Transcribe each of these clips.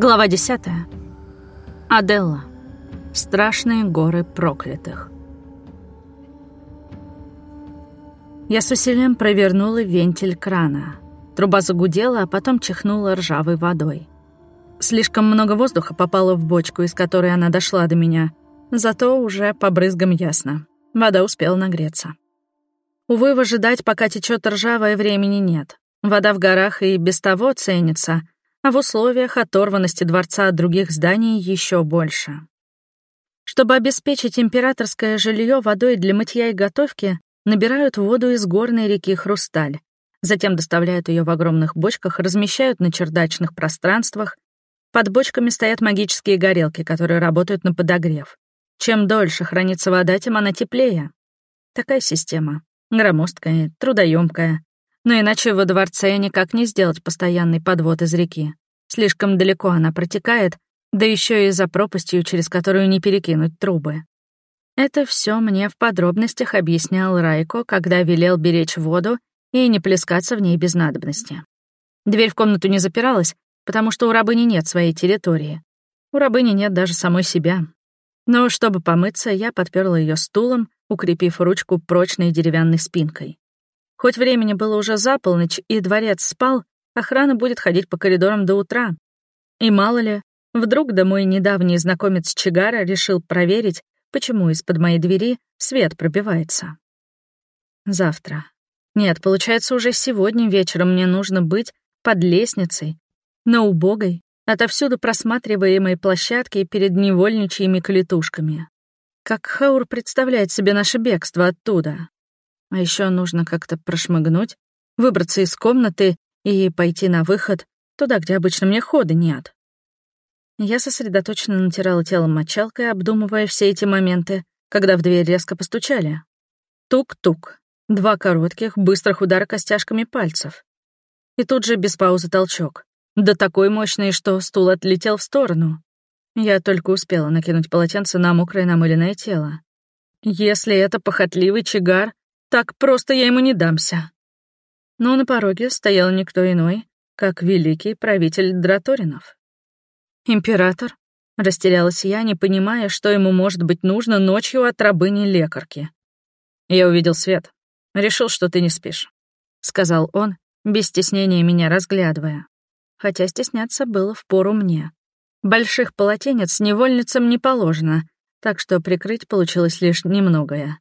Глава 10. Аделла. Страшные горы проклятых. Я с усилием провернула вентиль крана. Труба загудела, а потом чихнула ржавой водой. Слишком много воздуха попало в бочку, из которой она дошла до меня. Зато уже по брызгам ясно. Вода успела нагреться. Увы, выжидать, пока течет ржавое, времени нет. Вода в горах и без того ценится, а в условиях оторванности дворца от других зданий еще больше. Чтобы обеспечить императорское жилье водой для мытья и готовки, набирают воду из горной реки Хрусталь, затем доставляют ее в огромных бочках, размещают на чердачных пространствах. Под бочками стоят магические горелки, которые работают на подогрев. Чем дольше хранится вода, тем она теплее. Такая система. Громоздкая, трудоемкая. Но иначе во дворце никак не сделать постоянный подвод из реки. Слишком далеко она протекает, да еще и за пропастью, через которую не перекинуть трубы. Это все мне в подробностях объяснял Райко, когда велел беречь воду и не плескаться в ней без надобности. Дверь в комнату не запиралась, потому что у рабыни нет своей территории. У рабыни нет даже самой себя. Но чтобы помыться, я подперла ее стулом, укрепив ручку прочной деревянной спинкой. Хоть времени было уже за полночь, и дворец спал, охрана будет ходить по коридорам до утра. И мало ли, вдруг да мой недавний знакомец Чигара решил проверить, почему из-под моей двери свет пробивается. Завтра. Нет, получается, уже сегодня вечером мне нужно быть под лестницей, на убогой, отовсюду просматриваемой площадке перед невольничьими клетушками. Как Хаур представляет себе наше бегство оттуда? А еще нужно как-то прошмыгнуть, выбраться из комнаты и пойти на выход, туда, где обычно мне хода нет. Я сосредоточенно натирала тело мочалкой, обдумывая все эти моменты, когда в дверь резко постучали. Тук-тук. Два коротких, быстрых удара костяшками пальцев. И тут же без паузы толчок. Да такой мощный, что стул отлетел в сторону. Я только успела накинуть полотенце на мокрое намыленное тело. Если это похотливый чигар, так просто я ему не дамся. Но на пороге стоял никто иной, как великий правитель Драторинов. «Император?» — растерялась я, не понимая, что ему может быть нужно ночью от рабыни-лекарки. «Я увидел свет. Решил, что ты не спишь», — сказал он, без стеснения меня разглядывая. Хотя стесняться было впору мне. Больших полотенец невольницам не положено, так что прикрыть получилось лишь немногое.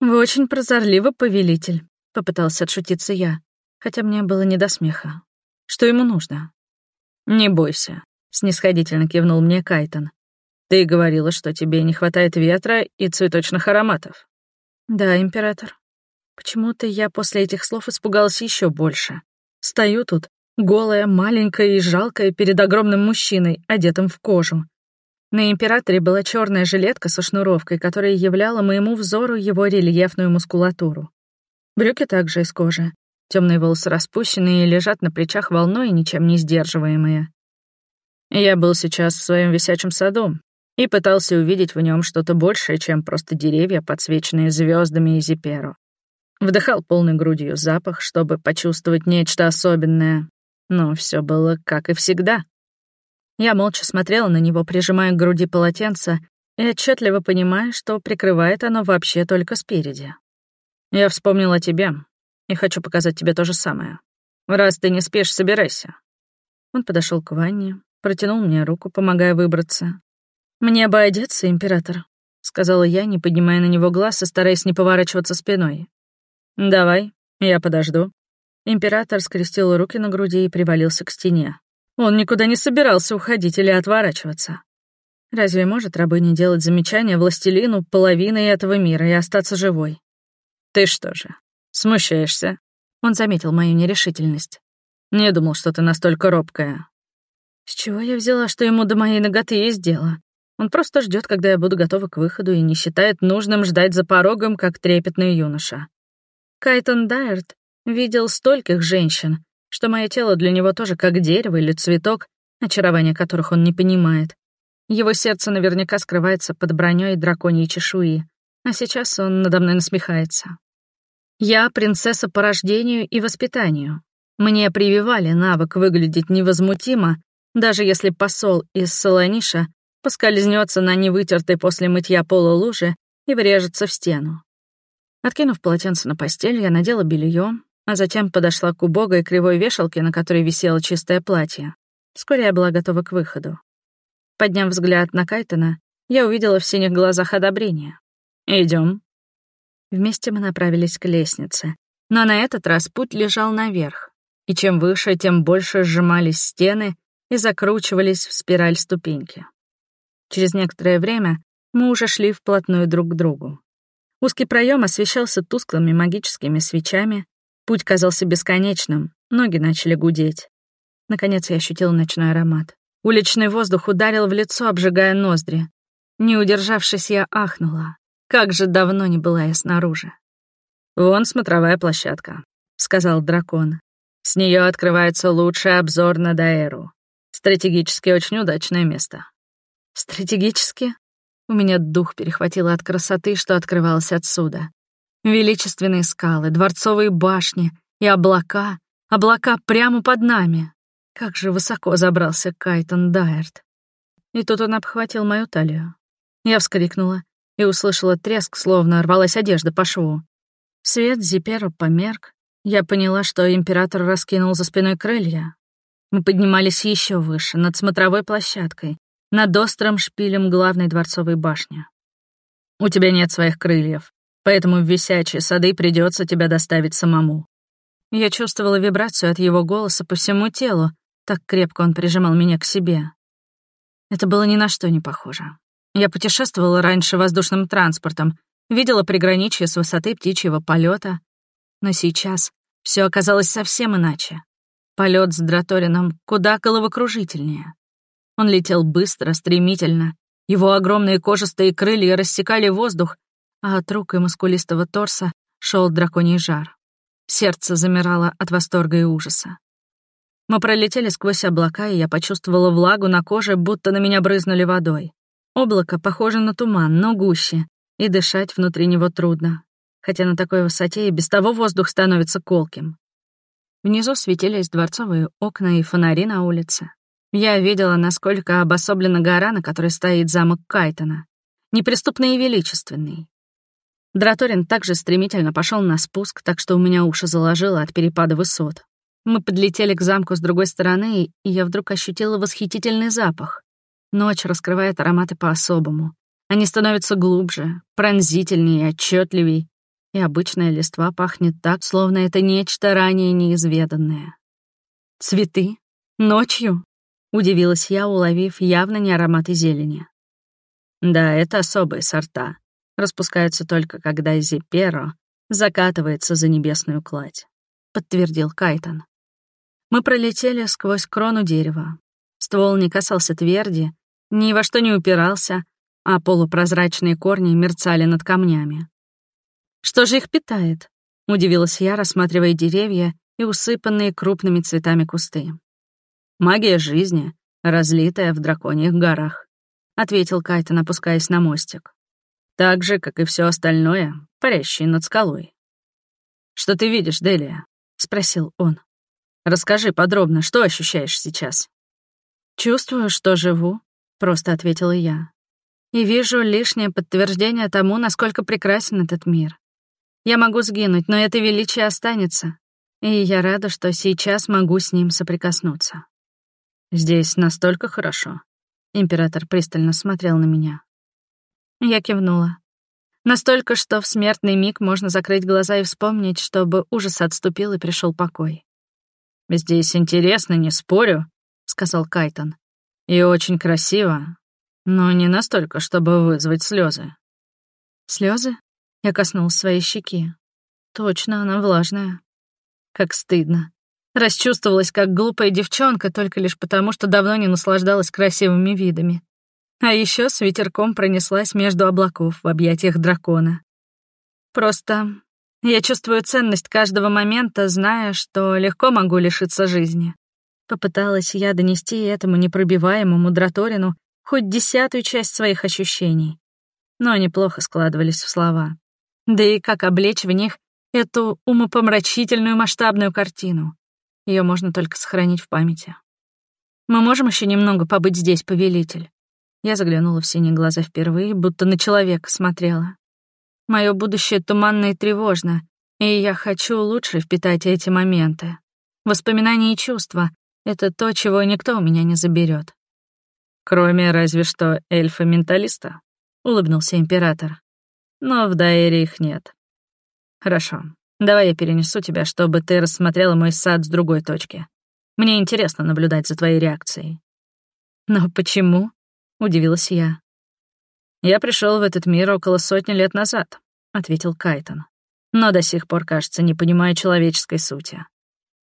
«Вы очень прозорливый повелитель», — попытался отшутиться я, хотя мне было не до смеха. «Что ему нужно?» «Не бойся», — снисходительно кивнул мне Кайтон. «Ты говорила, что тебе не хватает ветра и цветочных ароматов». «Да, император». Почему-то я после этих слов испугалась еще больше. Стою тут, голая, маленькая и жалкая перед огромным мужчиной, одетым в кожу. На императоре была черная жилетка со шнуровкой, которая являла моему взору его рельефную мускулатуру. Брюки также из кожи. Темные волосы распущенные и лежат на плечах волной, ничем не сдерживаемые. Я был сейчас в своем висячем саду и пытался увидеть в нем что-то большее, чем просто деревья, подсвеченные звездами и зиперу. Вдыхал полной грудью запах, чтобы почувствовать нечто особенное. Но все было как и всегда. Я молча смотрела на него, прижимая к груди полотенце, и отчетливо понимая, что прикрывает оно вообще только спереди. «Я вспомнил о тебе и хочу показать тебе то же самое. Раз ты не спишь, собирайся». Он подошел к ванне, протянул мне руку, помогая выбраться. «Мне бы одеться, император», — сказала я, не поднимая на него глаз и стараясь не поворачиваться спиной. «Давай, я подожду». Император скрестил руки на груди и привалился к стене. Он никуда не собирался уходить или отворачиваться. Разве может рабыня делать замечания властелину половины этого мира и остаться живой? «Ты что же, смущаешься?» Он заметил мою нерешительность. «Не думал, что ты настолько робкая. С чего я взяла, что ему до моей ноготы есть дело? Он просто ждет, когда я буду готова к выходу, и не считает нужным ждать за порогом, как трепетный юноша. Кайтон Дайерт видел стольких женщин, что мое тело для него тоже как дерево или цветок, очарование которых он не понимает. Его сердце наверняка скрывается под броней драконьей чешуи, а сейчас он надо мной насмехается. Я принцесса по рождению и воспитанию. Мне прививали навык выглядеть невозмутимо, Даже если посол из Солониша поскользнется на невытертой после мытья пола луже и врежется в стену. Откинув полотенце на постель, я надела белье, а затем подошла к убогой кривой вешалке, на которой висело чистое платье. Вскоре я была готова к выходу. Подняв взгляд на Кайтона, я увидела в синих глазах одобрение. Идем. Вместе мы направились к лестнице. Но на этот раз путь лежал наверх. И чем выше, тем больше сжимались стены и закручивались в спираль ступеньки. Через некоторое время мы уже шли вплотную друг к другу. Узкий проем освещался тусклыми магическими свечами, путь казался бесконечным, ноги начали гудеть. Наконец я ощутил ночной аромат. Уличный воздух ударил в лицо, обжигая ноздри. Не удержавшись, я ахнула. Как же давно не была я снаружи. «Вон смотровая площадка», — сказал дракон. «С нее открывается лучший обзор на Даэру. Стратегически очень удачное место». «Стратегически?» У меня дух перехватило от красоты, что открывалось отсюда. Величественные скалы, дворцовые башни и облака, облака прямо под нами. Как же высоко забрался Кайтон Дайерт. И тут он обхватил мою талию. Я вскрикнула и услышала треск, словно рвалась одежда по шву. Свет Зипера померк. Я поняла, что император раскинул за спиной крылья. Мы поднимались еще выше, над смотровой площадкой, над острым шпилем главной дворцовой башни. «У тебя нет своих крыльев, поэтому в висячие сады придется тебя доставить самому». Я чувствовала вибрацию от его голоса по всему телу, так крепко он прижимал меня к себе. Это было ни на что не похоже. Я путешествовала раньше воздушным транспортом, видела приграничье с высоты птичьего полета, но сейчас все оказалось совсем иначе. Полет с Драторином куда головокружительнее. Он летел быстро, стремительно. Его огромные кожистые крылья рассекали воздух, а от рук и мускулистого торса шел драконий жар. Сердце замирало от восторга и ужаса. Мы пролетели сквозь облака, и я почувствовала влагу на коже, будто на меня брызнули водой. Облако похоже на туман, но гуще, и дышать внутри него трудно. Хотя на такой высоте и без того воздух становится колким. Внизу светились дворцовые окна и фонари на улице. Я видела, насколько обособлена гора, на которой стоит замок Кайтона. Неприступный и величественный. Драторин также стремительно пошел на спуск, так что у меня уши заложило от перепада высот. Мы подлетели к замку с другой стороны, и я вдруг ощутила восхитительный запах. Ночь раскрывает ароматы по-особому. Они становятся глубже, пронзительнее отчетливей, и обычная листва пахнет так, словно это нечто ранее неизведанное. «Цветы? Ночью?» — удивилась я, уловив явно не ароматы зелени. «Да, это особые сорта. Распускаются только когда Зиперо закатывается за небесную кладь», — подтвердил Кайтон. Мы пролетели сквозь крону дерева. Ствол не касался тверди, ни во что не упирался, а полупрозрачные корни мерцали над камнями. «Что же их питает?» — удивилась я, рассматривая деревья и усыпанные крупными цветами кусты. «Магия жизни, разлитая в драконьих горах», — ответил Кайтон, опускаясь на мостик. «Так же, как и все остальное, парящее над скалой». «Что ты видишь, Делия?» — спросил он. Расскажи подробно, что ощущаешь сейчас?» «Чувствую, что живу», — просто ответила я. «И вижу лишнее подтверждение тому, насколько прекрасен этот мир. Я могу сгинуть, но это величие останется, и я рада, что сейчас могу с ним соприкоснуться». «Здесь настолько хорошо», — император пристально смотрел на меня. Я кивнула. Настолько, что в смертный миг можно закрыть глаза и вспомнить, чтобы ужас отступил и пришел покой. «Здесь интересно, не спорю», — сказал Кайтон. «И очень красиво, но не настолько, чтобы вызвать слезы. Слезы? Я коснулась своей щеки. Точно, она влажная. Как стыдно. Расчувствовалась, как глупая девчонка, только лишь потому, что давно не наслаждалась красивыми видами. А еще с ветерком пронеслась между облаков в объятиях дракона. Просто я чувствую ценность каждого момента, зная, что легко могу лишиться жизни. Попыталась я донести этому непробиваемому Драторину хоть десятую часть своих ощущений. Но они плохо складывались в слова. Да и как облечь в них эту умопомрачительную масштабную картину? Ее можно только сохранить в памяти. Мы можем еще немного побыть здесь, повелитель?» Я заглянула в синие глаза впервые, будто на человека смотрела. Мое будущее туманно и тревожно, и я хочу лучше впитать эти моменты. Воспоминания и чувства — это то, чего никто у меня не заберет. Кроме разве что эльфа-менталиста, — улыбнулся император. Но в Дайре их нет. Хорошо, давай я перенесу тебя, чтобы ты рассмотрела мой сад с другой точки. Мне интересно наблюдать за твоей реакцией. Но почему? Удивилась я. Я пришел в этот мир около сотни лет назад, ответил Кайтон. Но до сих пор, кажется, не понимаю человеческой сути.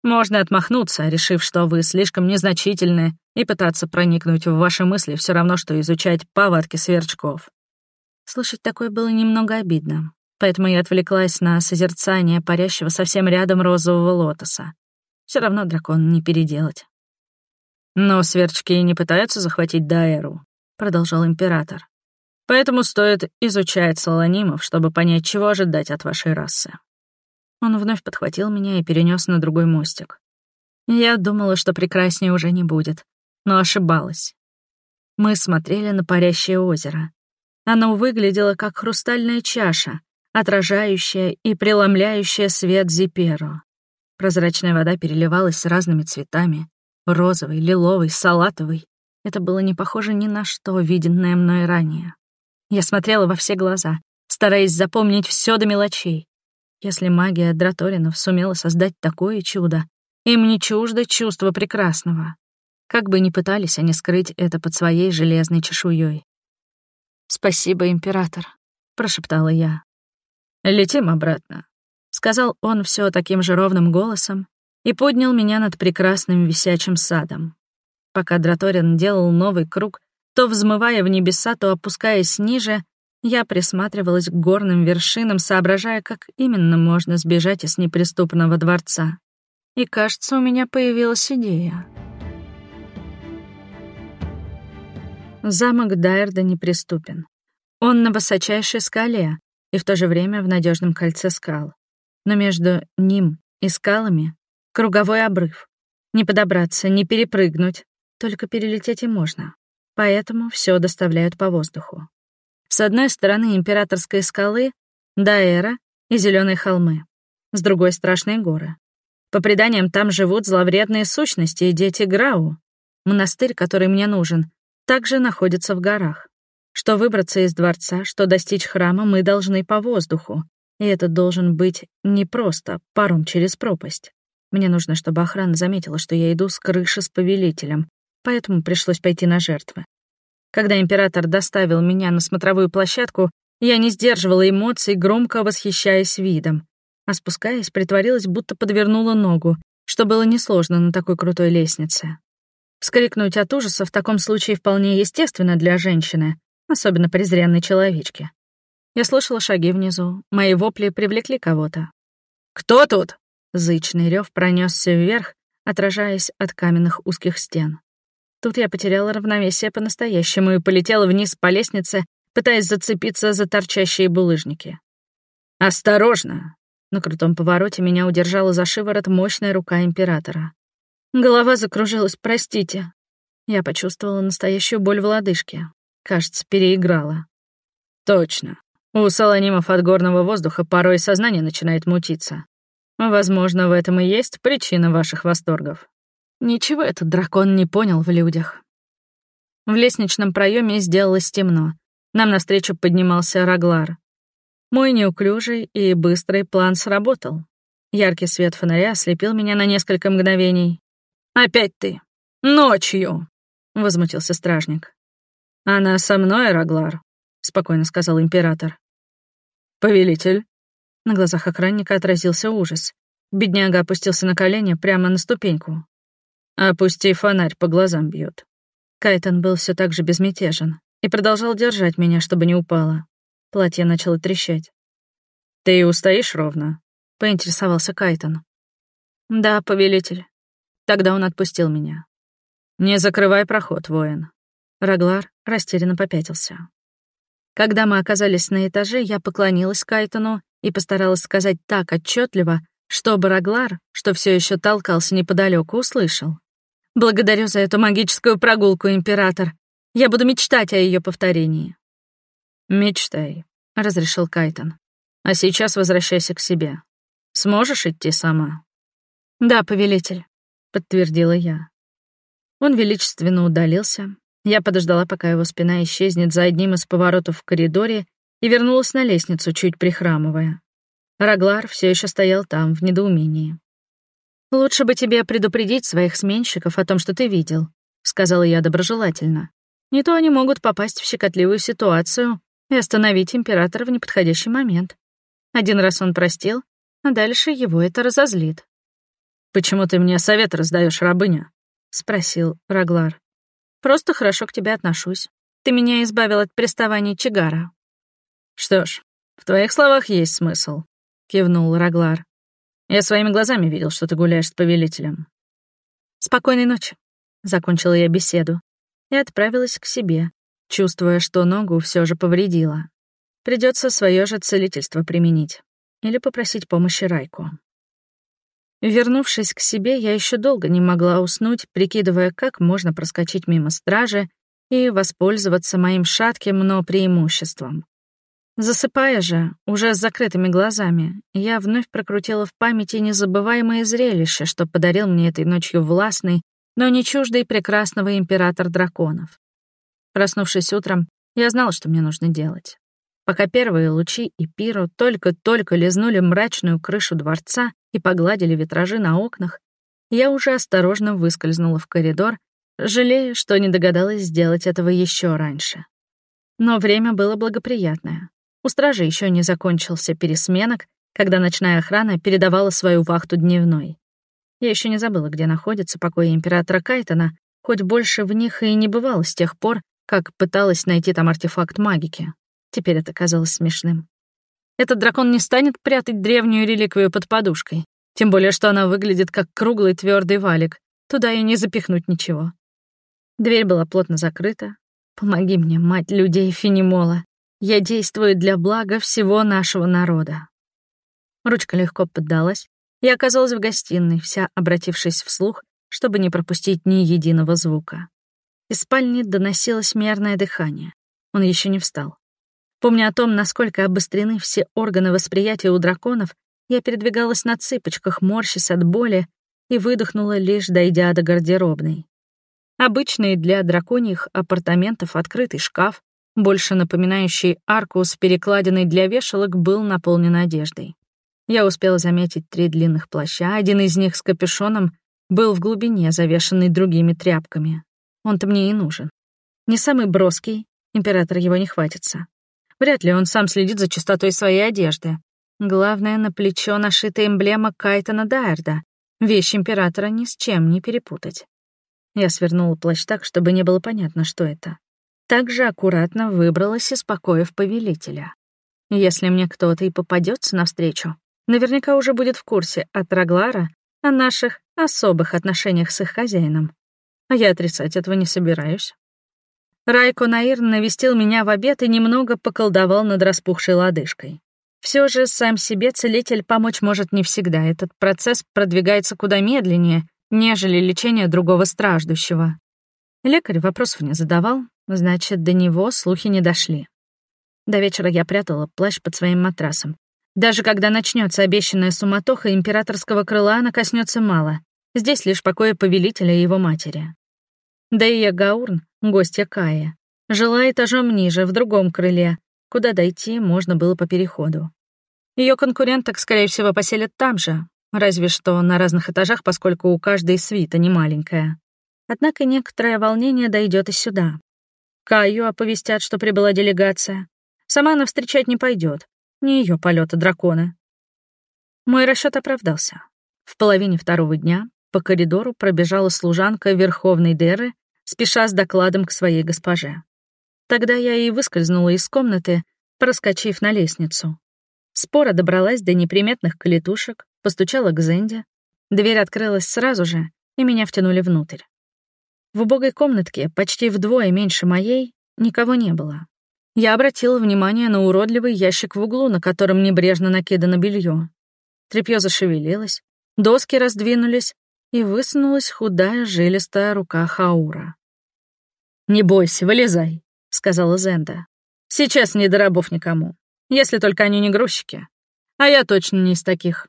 Можно отмахнуться, решив, что вы слишком незначительны, и пытаться проникнуть в ваши мысли все равно, что изучать повадки сверчков. Слышать такое было немного обидно, поэтому я отвлеклась на созерцание парящего совсем рядом розового лотоса. Все равно дракон не переделать. «Но сверчки не пытаются захватить Дайеру», — продолжал император. «Поэтому стоит изучать солонимов, чтобы понять, чего ожидать от вашей расы». Он вновь подхватил меня и перенес на другой мостик. Я думала, что прекраснее уже не будет, но ошибалась. Мы смотрели на парящее озеро. Оно выглядело как хрустальная чаша, отражающая и преломляющая свет Зиперо. Прозрачная вода переливалась разными цветами — розовый, лиловый, салатовый. Это было не похоже ни на что, виденное мной ранее. Я смотрела во все глаза, стараясь запомнить все до мелочей. Если магия Драторинов сумела создать такое чудо, им не чуждо чувство прекрасного. Как бы ни пытались они скрыть это под своей железной чешуей. «Спасибо, император», — прошептала я. «Летим обратно», — сказал он все таким же ровным голосом и поднял меня над прекрасным висячим садом. Пока Драторин делал новый круг, то взмывая в небеса, то опускаясь ниже, я присматривалась к горным вершинам, соображая, как именно можно сбежать из неприступного дворца. И, кажется, у меня появилась идея. Замок Дайерда неприступен. Он на высочайшей скале и в то же время в надежном кольце скал но между ним и скалами круговой обрыв. Не подобраться, не перепрыгнуть, только перелететь и можно. Поэтому все доставляют по воздуху. С одной стороны императорской скалы — Даэра и зеленые холмы, с другой — страшные горы. По преданиям, там живут зловредные сущности и дети Грау. Монастырь, который мне нужен, также находится в горах. Что выбраться из дворца, что достичь храма, мы должны по воздуху, и это должен быть не просто паром через пропасть. Мне нужно, чтобы охрана заметила, что я иду с крыши с повелителем, поэтому пришлось пойти на жертвы. Когда император доставил меня на смотровую площадку, я не сдерживала эмоций, громко восхищаясь видом. А спускаясь, притворилась, будто подвернула ногу, что было несложно на такой крутой лестнице. Вскрикнуть от ужаса в таком случае вполне естественно для женщины, особенно презренной человечки. Я слышала шаги внизу. Мои вопли привлекли кого-то. «Кто тут?» Зычный рев пронесся вверх, отражаясь от каменных узких стен. Тут я потеряла равновесие по-настоящему и полетела вниз по лестнице, пытаясь зацепиться за торчащие булыжники. «Осторожно!» На крутом повороте меня удержала за шиворот мощная рука императора. Голова закружилась, простите. Я почувствовала настоящую боль в лодыжке. Кажется, переиграла. «Точно. У солонимов от горного воздуха порой сознание начинает мутиться. Возможно, в этом и есть причина ваших восторгов. Ничего этот дракон не понял в людях. В лестничном проеме сделалось темно. Нам навстречу поднимался Раглар. Мой неуклюжий и быстрый план сработал. Яркий свет фонаря ослепил меня на несколько мгновений. «Опять ты! Ночью!» — возмутился стражник. «Она со мной, Раглар», — спокойно сказал император. «Повелитель». На глазах охранника отразился ужас. Бедняга опустился на колени прямо на ступеньку. «Опусти фонарь, по глазам бьет. Кайтон был все так же безмятежен и продолжал держать меня, чтобы не упала. Платье начало трещать. «Ты устоишь ровно?» — поинтересовался Кайтон. «Да, повелитель». Тогда он отпустил меня. «Не закрывай проход, воин». Раглар растерянно попятился. Когда мы оказались на этаже, я поклонилась Кайтону и постаралась сказать так отчетливо, что Бараглар, что все еще толкался неподалеку, услышал. Благодарю за эту магическую прогулку, император. Я буду мечтать о ее повторении. Мечтай, разрешил Кайтон. А сейчас возвращайся к себе. Сможешь идти сама? Да, повелитель, подтвердила я. Он величественно удалился. Я подождала, пока его спина исчезнет за одним из поворотов в коридоре и вернулась на лестницу, чуть прихрамывая. Раглар все еще стоял там, в недоумении. «Лучше бы тебе предупредить своих сменщиков о том, что ты видел», — сказала я доброжелательно. «Не то они могут попасть в щекотливую ситуацию и остановить императора в неподходящий момент. Один раз он простил, а дальше его это разозлит». «Почему ты мне совет раздаешь, рабыня?» — спросил Раглар. «Просто хорошо к тебе отношусь. Ты меня избавил от приставаний Чигара». «Что ж, в твоих словах есть смысл», — кивнул Раглар. Я своими глазами видел, что ты гуляешь с повелителем. Спокойной ночи. Закончила я беседу и отправилась к себе, чувствуя, что ногу все же повредила. Придется свое же целительство применить или попросить помощи Райку. Вернувшись к себе, я еще долго не могла уснуть, прикидывая, как можно проскочить мимо стражи и воспользоваться моим шатким, но преимуществом. Засыпая же, уже с закрытыми глазами, я вновь прокрутила в памяти незабываемое зрелище, что подарил мне этой ночью властный, но не чуждый прекрасного император драконов. Проснувшись утром, я знала, что мне нужно делать. Пока первые лучи и пиру только-только лизнули мрачную крышу дворца и погладили витражи на окнах, я уже осторожно выскользнула в коридор, жалея, что не догадалась сделать этого еще раньше. Но время было благоприятное. У стражи еще не закончился пересменок, когда ночная охрана передавала свою вахту дневной. Я еще не забыла, где находится покой императора Кайтона, хоть больше в них и не бывало с тех пор, как пыталась найти там артефакт магики. Теперь это казалось смешным. Этот дракон не станет прятать древнюю реликвию под подушкой, тем более что она выглядит как круглый твердый валик, туда и не запихнуть ничего. Дверь была плотно закрыта. Помоги мне, мать людей Фенимола. Я действую для блага всего нашего народа. Ручка легко поддалась. Я оказалась в гостиной, вся обратившись вслух, чтобы не пропустить ни единого звука. Из спальни доносилось мерное дыхание. Он еще не встал. Помня о том, насколько обострены все органы восприятия у драконов, я передвигалась на цыпочках, морщась от боли, и выдохнула, лишь дойдя до гардеробной. Обычный для драконьих апартаментов открытый шкаф, больше напоминающий арку с перекладиной для вешалок, был наполнен одеждой. Я успела заметить три длинных плаща, один из них с капюшоном был в глубине, завешенный другими тряпками. Он-то мне и нужен. Не самый броский, император его не хватится. Вряд ли он сам следит за чистотой своей одежды. Главное, на плечо нашита эмблема Кайтона Дайерда. Вещь императора ни с чем не перепутать. Я свернула плащ так, чтобы не было понятно, что это также аккуратно выбралась из покоев повелителя. Если мне кто-то и попадется навстречу, наверняка уже будет в курсе от Раглара о наших особых отношениях с их хозяином. А я отрицать этого не собираюсь. Райко Наир навестил меня в обед и немного поколдовал над распухшей лодыжкой. Все же сам себе целитель помочь может не всегда. Этот процесс продвигается куда медленнее, нежели лечение другого страждущего. Лекарь вопросов не задавал, Значит, до него слухи не дошли. До вечера я прятала плащ под своим матрасом. Даже когда начнется обещанная суматоха императорского крыла, она коснется мало. Здесь лишь покоя повелителя и его матери. Да и Ягаурн, гостья Кая, жила этажом ниже, в другом крыле, куда дойти можно было по переходу. Ее конкуренток, скорее всего, поселят там же, разве что на разных этажах, поскольку у каждой свита не маленькая. Однако некоторое волнение дойдет и сюда. Каю оповестят, что прибыла делегация. Сама она встречать не пойдет. Не ее полета дракона. Мой расчет оправдался. В половине второго дня по коридору пробежала служанка Верховной Деры, спеша с докладом к своей госпоже. Тогда я и выскользнула из комнаты, проскочив на лестницу. Спора добралась до неприметных клетушек, постучала к Зенде. Дверь открылась сразу же, и меня втянули внутрь. В убогой комнатке, почти вдвое меньше моей, никого не было. Я обратила внимание на уродливый ящик в углу, на котором небрежно накидано белье. Тряпье зашевелилось, доски раздвинулись, и высунулась худая жилистая рука Хаура. «Не бойся, вылезай», — сказала Зенда. «Сейчас не до никому, если только они не грузчики. А я точно не из таких».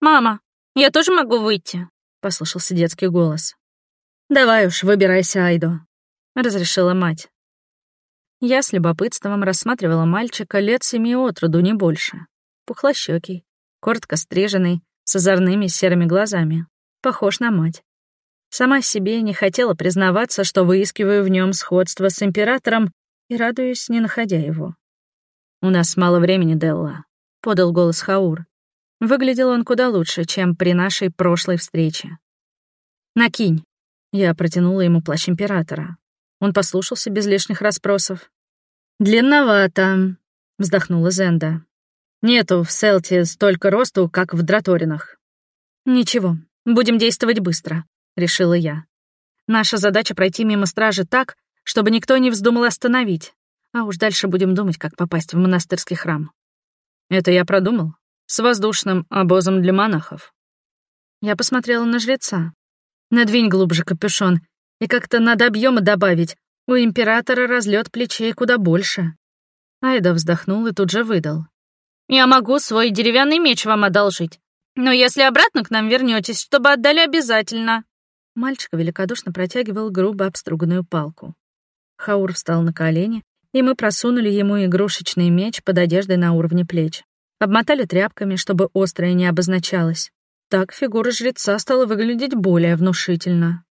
«Мама, я тоже могу выйти?» — послышался детский голос. «Давай уж, выбирайся, Айдо», — разрешила мать. Я с любопытством рассматривала мальчика лет семи от роду, не больше. Пухлощёкий, коротко стриженный, с озорными серыми глазами. Похож на мать. Сама себе не хотела признаваться, что выискиваю в нем сходство с императором и радуюсь, не находя его. «У нас мало времени, Делла», — подал голос Хаур. Выглядел он куда лучше, чем при нашей прошлой встрече. «Накинь». Я протянула ему плащ императора. Он послушался без лишних расспросов. «Длинновато», — вздохнула Зенда. «Нету в Селте столько росту, как в Драторинах». «Ничего, будем действовать быстро», — решила я. «Наша задача — пройти мимо стражи так, чтобы никто не вздумал остановить, а уж дальше будем думать, как попасть в монастырский храм». «Это я продумал. С воздушным обозом для монахов». Я посмотрела на жреца. «Надвинь глубже капюшон и как-то надо объема добавить. У императора разлет плечей куда больше. Айда вздохнул и тут же выдал. «Я могу свой деревянный меч вам одолжить. Но если обратно к нам вернетесь, чтобы отдали обязательно». Мальчик великодушно протягивал грубо обструганную палку. Хаур встал на колени, и мы просунули ему игрушечный меч под одеждой на уровне плеч. Обмотали тряпками, чтобы острое не обозначалось. Так фигура жреца стала выглядеть более внушительно.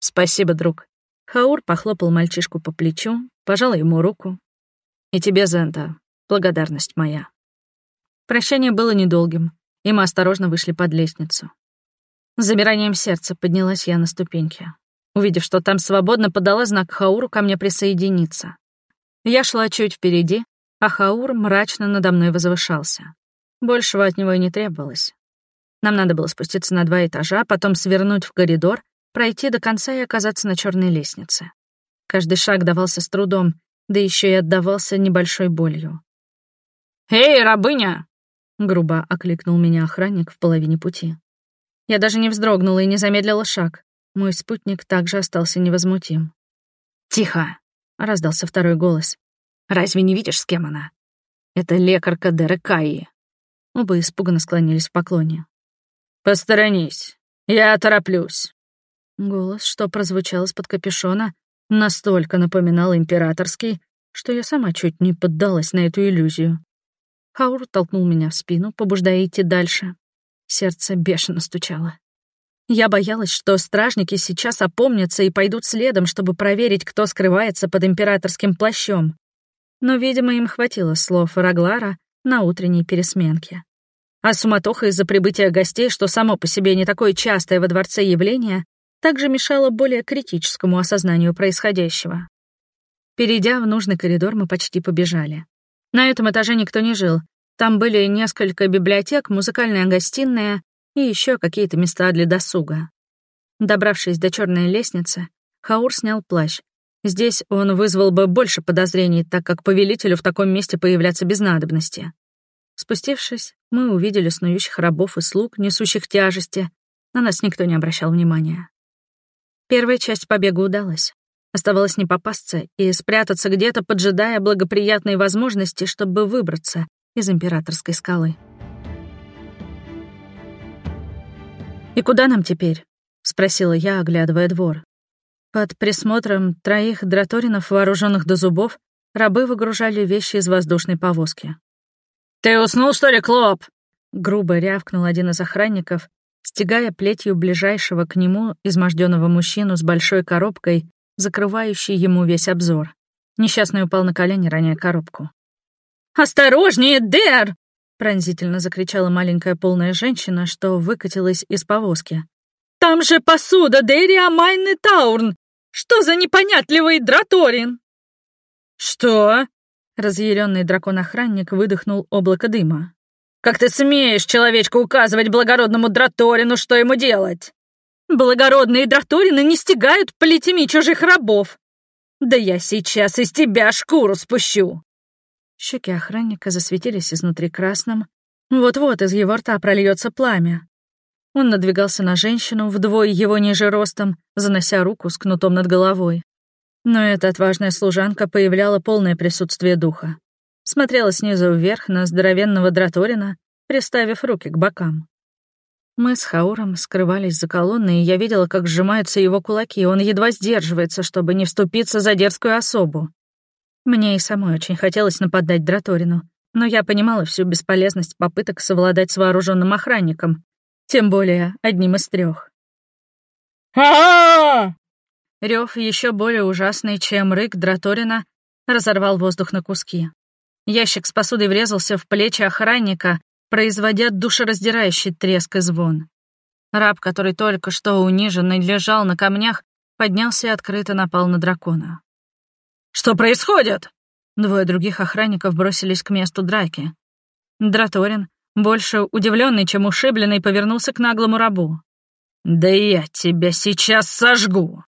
«Спасибо, друг». Хаур похлопал мальчишку по плечу, пожал ему руку. «И тебе, Зента, благодарность моя». Прощание было недолгим, и мы осторожно вышли под лестницу. С замиранием сердца поднялась я на ступеньки. Увидев, что там свободно, подала знак Хауру ко мне присоединиться. Я шла чуть впереди, а Хаур мрачно надо мной возвышался. Большего от него и не требовалось. Нам надо было спуститься на два этажа, потом свернуть в коридор пройти до конца и оказаться на черной лестнице. Каждый шаг давался с трудом, да еще и отдавался небольшой болью. «Эй, рабыня!» — грубо окликнул меня охранник в половине пути. Я даже не вздрогнула и не замедлила шаг. Мой спутник также остался невозмутим. «Тихо!» — раздался второй голос. «Разве не видишь, с кем она?» «Это лекарка Дерекаи». Оба испуганно склонились в поклоне. «Посторонись, я тороплюсь». Голос, что прозвучал из-под капюшона, настолько напоминал императорский, что я сама чуть не поддалась на эту иллюзию. Хаур толкнул меня в спину, побуждая идти дальше. Сердце бешено стучало. Я боялась, что стражники сейчас опомнятся и пойдут следом, чтобы проверить, кто скрывается под императорским плащом. Но, видимо, им хватило слов Раглара на утренней пересменке. А суматоха из-за прибытия гостей, что само по себе не такое частое во дворце явление, также мешало более критическому осознанию происходящего. Перейдя в нужный коридор, мы почти побежали. На этом этаже никто не жил. Там были несколько библиотек, музыкальная гостиная и еще какие-то места для досуга. Добравшись до черной лестницы, Хаур снял плащ. Здесь он вызвал бы больше подозрений, так как повелителю в таком месте появляться без надобности. Спустившись, мы увидели снующих рабов и слуг, несущих тяжести. На нас никто не обращал внимания. Первая часть побега удалась. Оставалось не попасться и спрятаться где-то, поджидая благоприятной возможности, чтобы выбраться из императорской скалы. «И куда нам теперь?» — спросила я, оглядывая двор. Под присмотром троих драторинов, вооруженных до зубов, рабы выгружали вещи из воздушной повозки. «Ты уснул, что ли, Клоп?» — грубо рявкнул один из охранников, стягая плетью ближайшего к нему изможденного мужчину с большой коробкой, закрывающей ему весь обзор. Несчастный упал на колени, роняя коробку. «Осторожнее, Дэр!» — пронзительно закричала маленькая полная женщина, что выкатилась из повозки. «Там же посуда Дэри Амайны Таурн! Что за непонятливый драторин?» «Что?» — разъяренный дракон-охранник выдохнул облако дыма. Как ты смеешь, человечку, указывать благородному Драторину, что ему делать? Благородные Драторины не стягают плетями чужих рабов. Да я сейчас из тебя шкуру спущу. Щеки охранника засветились изнутри красным. Вот-вот из его рта прольется пламя. Он надвигался на женщину, вдвое его ниже ростом, занося руку с кнутом над головой. Но эта отважная служанка появляла полное присутствие духа. Смотрела снизу вверх на здоровенного драторина, приставив руки к бокам. Мы с Хауром скрывались за колонной, и я видела, как сжимаются его кулаки, он едва сдерживается, чтобы не вступиться за дерзкую особу. Мне и самой очень хотелось нападать Драторину, но я понимала всю бесполезность попыток совладать с вооруженным охранником, тем более одним из трех. а Рев еще более ужасный, чем рык Драторина, разорвал воздух на куски. Ящик с посудой врезался в плечи охранника, производя душераздирающий треск и звон. Раб, который только что униженный лежал на камнях, поднялся и открыто напал на дракона. «Что происходит?» Двое других охранников бросились к месту драки. Драторин, больше удивленный, чем ушибленный, повернулся к наглому рабу. «Да я тебя сейчас сожгу!»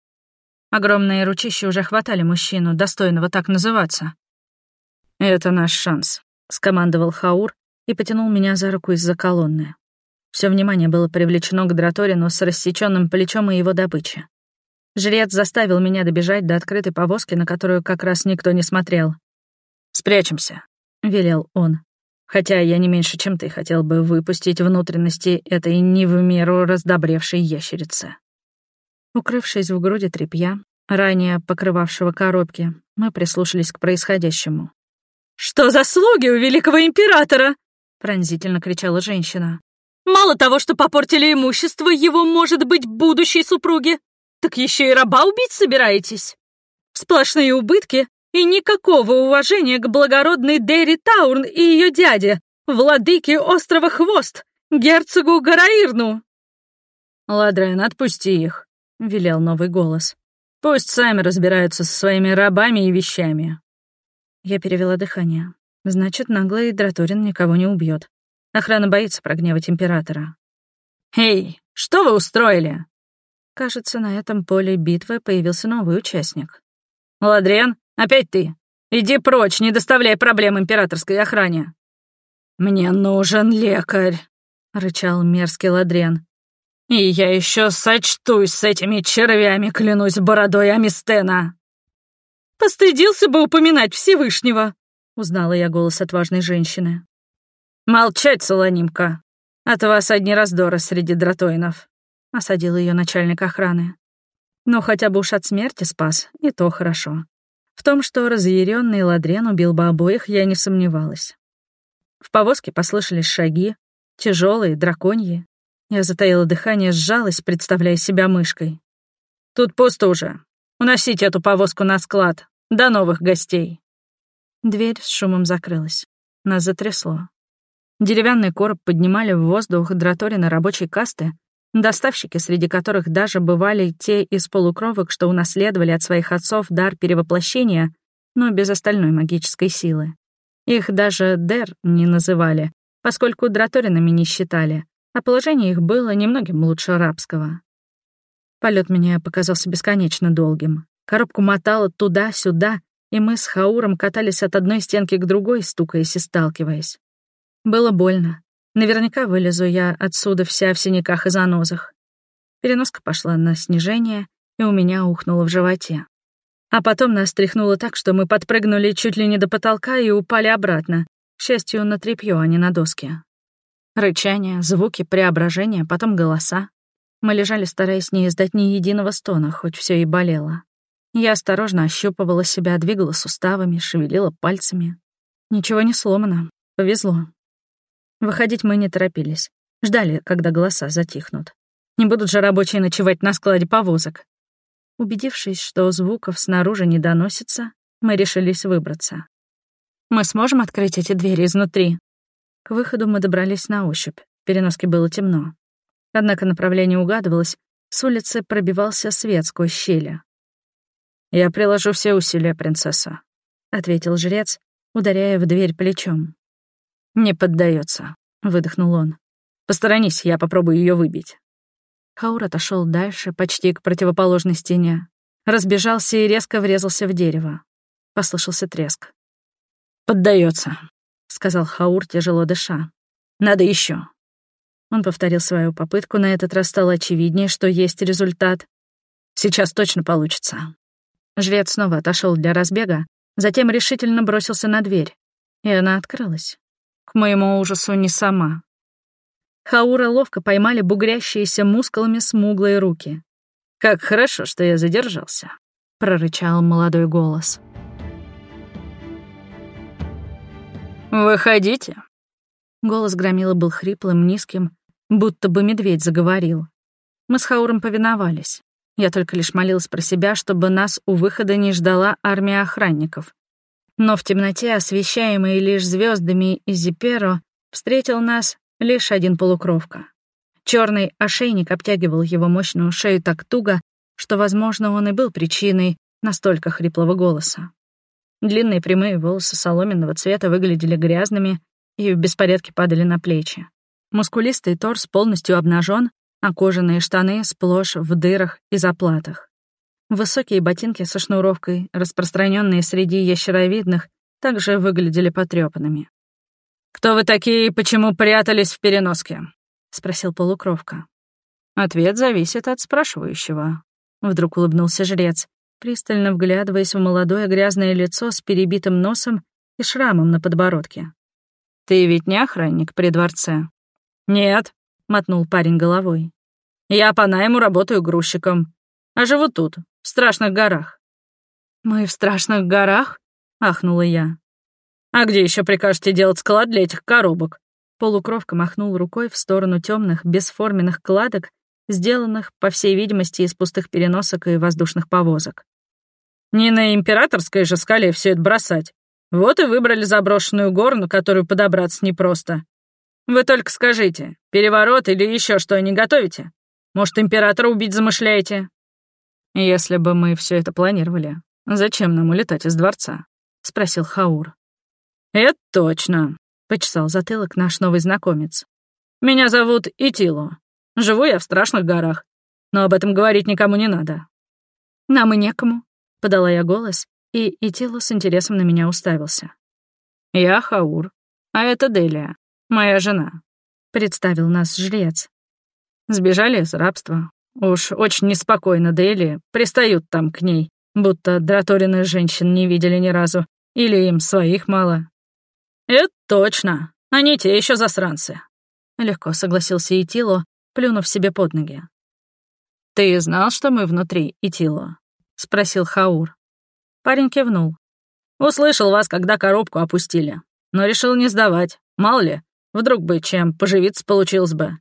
Огромные ручища уже хватали мужчину, достойного так называться. «Это наш шанс», — скомандовал Хаур, и потянул меня за руку из-за колонны. Все внимание было привлечено к Драторину с рассеченным плечом и его добычи. Жрец заставил меня добежать до открытой повозки, на которую как раз никто не смотрел. «Спрячемся», — велел он. «Хотя я не меньше, чем ты, хотел бы выпустить внутренности этой не в меру раздобревшей ящерицы». Укрывшись в груди тряпья, ранее покрывавшего коробки, мы прислушались к происходящему. «Что за слуги у великого императора?» — пронзительно кричала женщина. «Мало того, что попортили имущество его, может быть, будущей супруги, так еще и раба убить собираетесь? Сплошные убытки и никакого уважения к благородной Дерри Таурн и ее дяде, владыке острова Хвост, герцогу Гараирну!» «Ладрен, отпусти их», — велел новый голос. «Пусть сами разбираются со своими рабами и вещами». Я перевела дыхание. Значит, наглый Драторин никого не убьет. Охрана боится прогневать императора. «Эй, что вы устроили?» Кажется, на этом поле битвы появился новый участник. «Ладрен, опять ты. Иди прочь, не доставляй проблем императорской охране». «Мне нужен лекарь», — рычал мерзкий Ладрен. «И я еще сочтусь с этими червями, клянусь бородой Амистена». «Постыдился бы упоминать Всевышнего», Узнала я голос отважной женщины. «Молчать, Солонимка! От вас одни раздоры среди дратоинов», — осадил ее начальник охраны. Но хотя бы уж от смерти спас, и то хорошо. В том, что разъяренный Ладрен убил бы обоих, я не сомневалась. В повозке послышались шаги, тяжелые, драконьи. Я затаила дыхание, сжалась, представляя себя мышкой. «Тут пусто уже. Уносите эту повозку на склад. До новых гостей». Дверь с шумом закрылась. Нас затрясло. Деревянный короб поднимали в воздух драторины рабочей касты, доставщики, среди которых даже бывали те из полукровок, что унаследовали от своих отцов дар перевоплощения, но без остальной магической силы. Их даже Дер не называли, поскольку драторинами не считали, а положение их было немногим лучше рабского. Полет мне показался бесконечно долгим. Коробку мотало туда-сюда, и мы с Хауром катались от одной стенки к другой, стукаясь и сталкиваясь. Было больно. Наверняка вылезу я отсюда вся в синяках и занозах. Переноска пошла на снижение, и у меня ухнуло в животе. А потом нас тряхнуло так, что мы подпрыгнули чуть ли не до потолка и упали обратно, к счастью, на тряпьё, а не на доски. Рычание, звуки, преображения, потом голоса. Мы лежали, стараясь не издать ни единого стона, хоть все и болело. Я осторожно ощупывала себя, двигала суставами, шевелила пальцами. Ничего не сломано. Повезло. Выходить мы не торопились. Ждали, когда голоса затихнут. Не будут же рабочие ночевать на складе повозок. Убедившись, что звуков снаружи не доносится, мы решились выбраться. Мы сможем открыть эти двери изнутри? К выходу мы добрались на ощупь. В переноске было темно. Однако направление угадывалось, с улицы пробивался свет сквозь щели. «Я приложу все усилия, принцесса», — ответил жрец, ударяя в дверь плечом. «Не поддается, выдохнул он. «Посторонись, я попробую ее выбить». Хаур отошел дальше, почти к противоположной стене. Разбежался и резко врезался в дерево. Послышался треск. Поддается, сказал Хаур, тяжело дыша. «Надо еще. Он повторил свою попытку, на этот раз стало очевиднее, что есть результат. «Сейчас точно получится». Жрец снова отошел для разбега, затем решительно бросился на дверь, и она открылась. К моему ужасу не сама. Хаура ловко поймали бугрящиеся мускулами смуглые руки. «Как хорошо, что я задержался», — прорычал молодой голос. «Выходите». Голос Громила был хриплым, низким, будто бы медведь заговорил. Мы с Хауром повиновались. Я только лишь молилась про себя, чтобы нас у выхода не ждала армия охранников. Но в темноте, освещаемой лишь звездами из Зиперо, встретил нас лишь один полукровка. Черный ошейник обтягивал его мощную шею так туго, что, возможно, он и был причиной настолько хриплого голоса. Длинные прямые волосы соломенного цвета выглядели грязными и в беспорядке падали на плечи. Мускулистый торс полностью обнажен, а кожаные штаны сплошь в дырах и заплатах. Высокие ботинки со шнуровкой, распространенные среди ящеровидных, также выглядели потрепанными. «Кто вы такие и почему прятались в переноске?» — спросил полукровка. «Ответ зависит от спрашивающего», — вдруг улыбнулся жрец, пристально вглядываясь в молодое грязное лицо с перебитым носом и шрамом на подбородке. «Ты ведь не охранник при дворце?» «Нет», — мотнул парень головой. «Я по найму работаю грузчиком, а живу тут, в Страшных горах». «Мы в Страшных горах?» — ахнула я. «А где еще прикажете делать склад для этих коробок?» Полукровка махнул рукой в сторону темных, бесформенных кладок, сделанных, по всей видимости, из пустых переносок и воздушных повозок. Не на императорской же скале все это бросать. Вот и выбрали заброшенную гору, на которую подобраться непросто. Вы только скажите, переворот или еще что не готовите? Может, императора убить замышляете? Если бы мы все это планировали, зачем нам улетать из дворца? Спросил Хаур. Это точно, почесал затылок наш новый знакомец. Меня зовут Итило. Живу я в страшных горах, но об этом говорить никому не надо. Нам и некому, — подала я голос, и Итилу с интересом на меня уставился. «Я Хаур, а это Делия, моя жена», — представил нас жрец. Сбежали из рабства. Уж очень неспокойно Дели пристают там к ней, будто драторины женщин не видели ни разу, или им своих мало. «Это точно, они те еще засранцы», — легко согласился Итило, плюнув себе под ноги. «Ты знал, что мы внутри, Итило?» — спросил Хаур. Парень кивнул. «Услышал вас, когда коробку опустили, но решил не сдавать. Мало ли, вдруг бы чем поживиться получилось бы.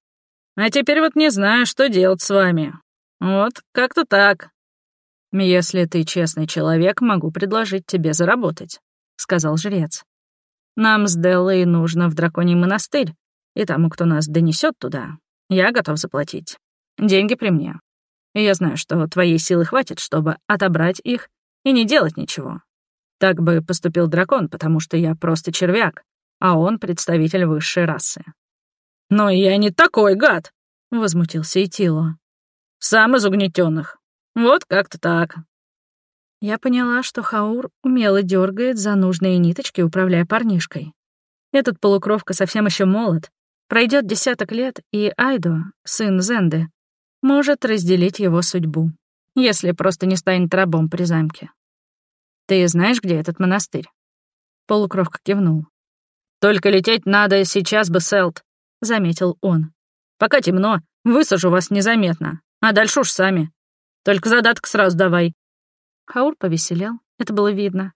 А теперь вот не знаю, что делать с вами. Вот, как-то так». «Если ты честный человек, могу предложить тебе заработать», — сказал жрец. «Нам с Деллой нужно в драконий монастырь, и тому, кто нас донесет туда, я готов заплатить. Деньги при мне и я знаю, что твоей силы хватит, чтобы отобрать их и не делать ничего. Так бы поступил дракон, потому что я просто червяк, а он представитель высшей расы. «Но я не такой гад!» — возмутился Итило. «Сам из угнетенных. Вот как-то так». Я поняла, что Хаур умело дергает за нужные ниточки, управляя парнишкой. Этот полукровка совсем еще молод. Пройдет десяток лет, и Айдо, сын Зенды, может разделить его судьбу, если просто не станет рабом при замке. Ты знаешь, где этот монастырь?» Полукровка кивнул. «Только лететь надо сейчас бы, Селт», — заметил он. «Пока темно, высажу вас незаметно, а дальше уж сами. Только задаток сразу давай». Хаур повеселел, это было видно.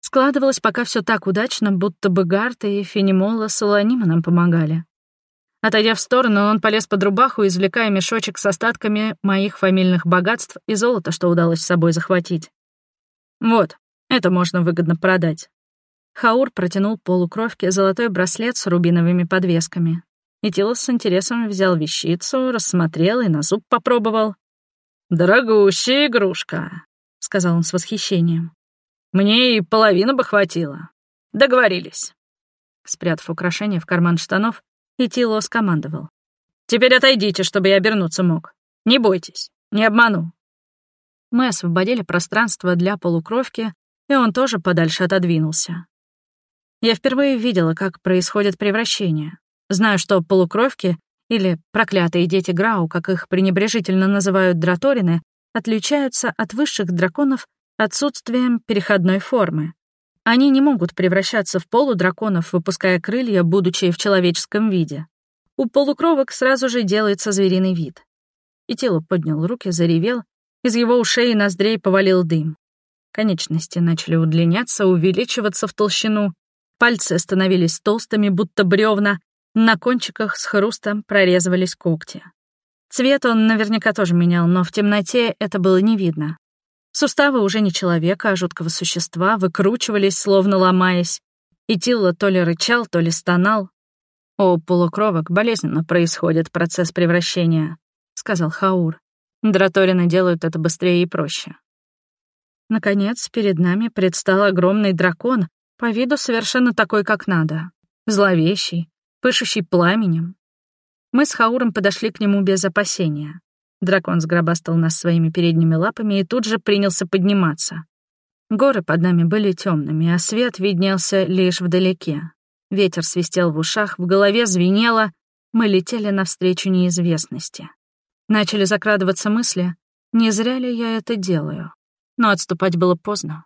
Складывалось пока все так удачно, будто бы Гарта и Фенимола с Солонима нам помогали. Отойдя в сторону, он полез под рубаху, извлекая мешочек с остатками моих фамильных богатств и золота, что удалось с собой захватить. Вот, это можно выгодно продать. Хаур протянул полукровке золотой браслет с рубиновыми подвесками. И Тилос с интересом взял вещицу, рассмотрел и на зуб попробовал. «Дорогущая игрушка», — сказал он с восхищением. «Мне и половину бы хватило. Договорились». Спрятав украшение в карман штанов, и Тило скомандовал. «Теперь отойдите, чтобы я обернуться мог. Не бойтесь, не обману». Мы освободили пространство для полукровки, и он тоже подальше отодвинулся. Я впервые видела, как происходит превращение. Знаю, что полукровки или проклятые дети Грау, как их пренебрежительно называют драторины, отличаются от высших драконов отсутствием переходной формы. Они не могут превращаться в полудраконов, выпуская крылья, будучи в человеческом виде. У полукровок сразу же делается звериный вид. И тело поднял руки, заревел, из его ушей и ноздрей повалил дым. Конечности начали удлиняться, увеличиваться в толщину, пальцы становились толстыми, будто бревна, на кончиках с хрустом прорезывались когти. Цвет он наверняка тоже менял, но в темноте это было не видно. Суставы уже не человека, а жуткого существа выкручивались, словно ломаясь. И Тилла то ли рычал, то ли стонал. «У полукровок болезненно происходит процесс превращения», — сказал Хаур. «Драторины делают это быстрее и проще». Наконец, перед нами предстал огромный дракон, по виду совершенно такой, как надо. Зловещий, пышущий пламенем. Мы с Хауром подошли к нему без опасения. Дракон сгробастал нас своими передними лапами и тут же принялся подниматься. Горы под нами были темными, а свет виднелся лишь вдалеке. Ветер свистел в ушах, в голове звенело. Мы летели навстречу неизвестности. Начали закрадываться мысли, не зря ли я это делаю. Но отступать было поздно.